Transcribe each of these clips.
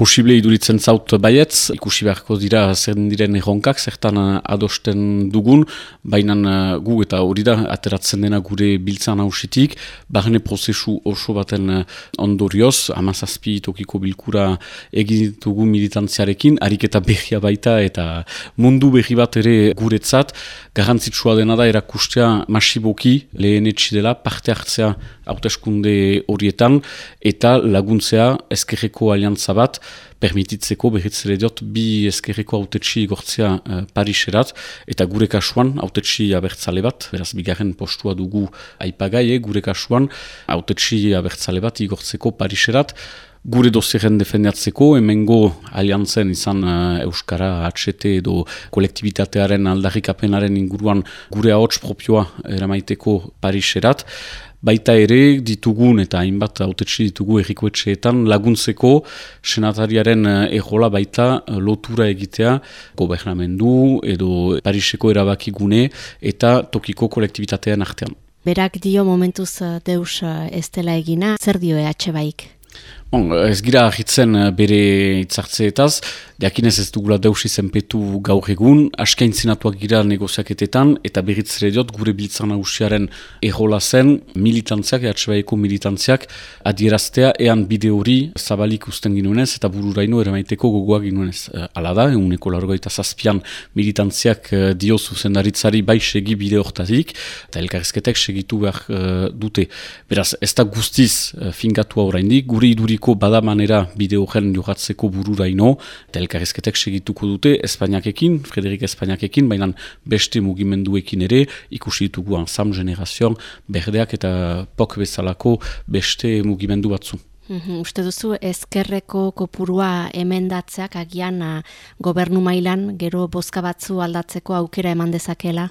posible iduritzen zaut baietz, ikusi beharko dira zer diren erronkak, zertan uh, adosten dugun, baina uh, gu eta hori da ateratzen dena gure biltzan hausitik, barne prozesu oso baten uh, ondorioz, amazazpi tokiko bilkura egin dugu militantziarekin, ariketa behia baita eta mundu behi bat ere guretzat, garantzitsua dena da erakustea masiboki lehen dela parte hartzea hauteskunde horietan. Eta laguntzea ezkerreko aliantza bat permititzeko behitzere diot bi ezkerreko autetxi gortzea uh, Pariserat. Eta gure kasuan autetxi abertzale bat, beraz bigarren postua dugu aipagai, eh, gure kasuan autetxi abertzale bat igortzeko Pariserat. Gure doziren defendatzeko, emengo aliantzen izan uh, Euskara, HT edo kolektibitatearen aldarrikapenaren inguruan gure ahots propioa eramaiteko Pariserat, baita ere ditugun eta hainbat autetxe ditugu errikoetxeetan laguntzeko senatariaren egola baita lotura egitea gobernamendu edo Pariseko erabakigune eta tokiko kolektibitatean artean. Berak dio momentuz deus ez dela egina, zer dio EH baik? Bon, ez gira ahitzen eh, bere itzartzeetaz, diakinez ez dugula deus izenpetu gaur egun, askain zinatuak gira negoziaketetan, eta berritzere diot gure biltzan hausiaren errola zen militantziak, ehatxebaeko militantziak, adieraztea ean bide hori zabalik usten ginuenez, eta bururaino eramaiteko gogoa ginuenez. Uh, ala da, eguneko largoita zazpian militantziak uh, dio zuzendaritzari bai segi bide hortatik, eta elkarrizketek segitu behar dute. Beraz, ez da guztiz uh, fingatu oraindik, gure iduri ko bada manera bideo gen jogatzeko bururaino, eta elkarrizketek segituko dute Espainiakekin, Frederik Espainiakekin, baina beste mugimenduekin ere, ikusi ditugu ansam generazion, berdeak eta pok bezalako beste mugimendu batzu. Uhum, uste duzu ezkerreko kopurua emendatzeak agian uh, gobernu mailan gero bozka batzu aldatzeko aukera eman dezakela?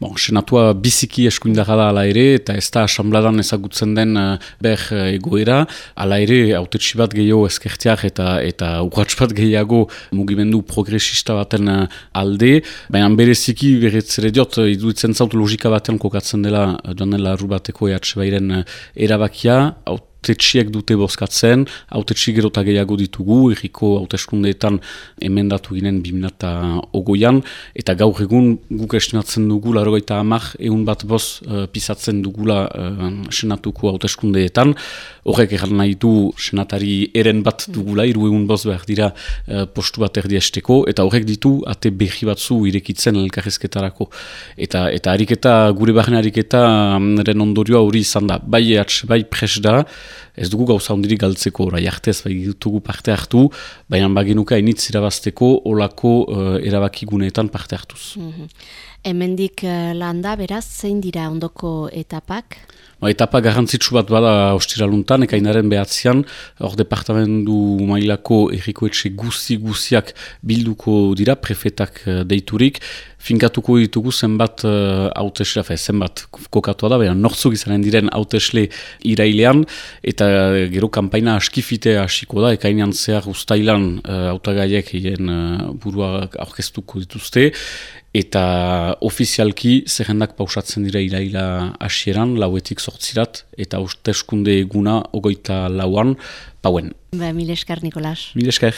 Bon, senatua biziki eskuindara da ala ere eta ez da asambladan ezagutzen den uh, ber uh, egoera. Ala ere, autetxi bat gehiago ezkertiak eta eta urratx bat gehiago mugimendu progresista baten uh, alde. Baina bereziki beretzere diot, idutzen zaut logika batean kokatzen dela joan dela rubateko ehatxe bairen erabakia, autetxiek dute bozkatzen, autetxi gerota gehiago ditugu, erriko hauteskundeetan emendatu ginen biminata ogoian, eta gaur egun guk estimatzen dugu, larogeita amak, egun bat boz uh, pisatzen dugula uh, senatuko hauteskundeetan, horrek egan nahi du senatari eren bat dugula, iru egun boz behar dira uh, postu bat erdi esteko, eta horrek ditu ate behi batzu irekitzen elkarrezketarako. Eta, eta ariketa, gure barren ariketa, ren ondorioa hori izan da, bai ehatz, bai pres da, ez dugu gauza hondirik galtzeko orai artez, bai dugu parte hartu, baina baginuka initz irabazteko olako uh, erabakiguneetan parte hartuz. Mm -hmm. Hemendik uh, landa, beraz, zein dira ondoko etapak? Ba, etapa garrantzitsu bat bada ostiraluntan, ekainaren behatzean, hor departamendu mailako errikoetxe guzi-guziak bilduko dira, prefetak uh, deiturik, finkatuko ditugu zenbat uh, hautesle, uh, zenbat kokatua da, baina nortzuk izanen diren hautesle irailean, eta gero kanpaina askifite hasiko da, ekainan zehar ustailan uh, autagaiek hien uh, burua aurkeztuko dituzte, eta ofizialki zerrendak pausatzen dira iraila hasieran, lauetik sortzirat, eta hauteskunde eguna ogoita lauan, pauen. Ba, mil esker, Nikolas. Mil esker.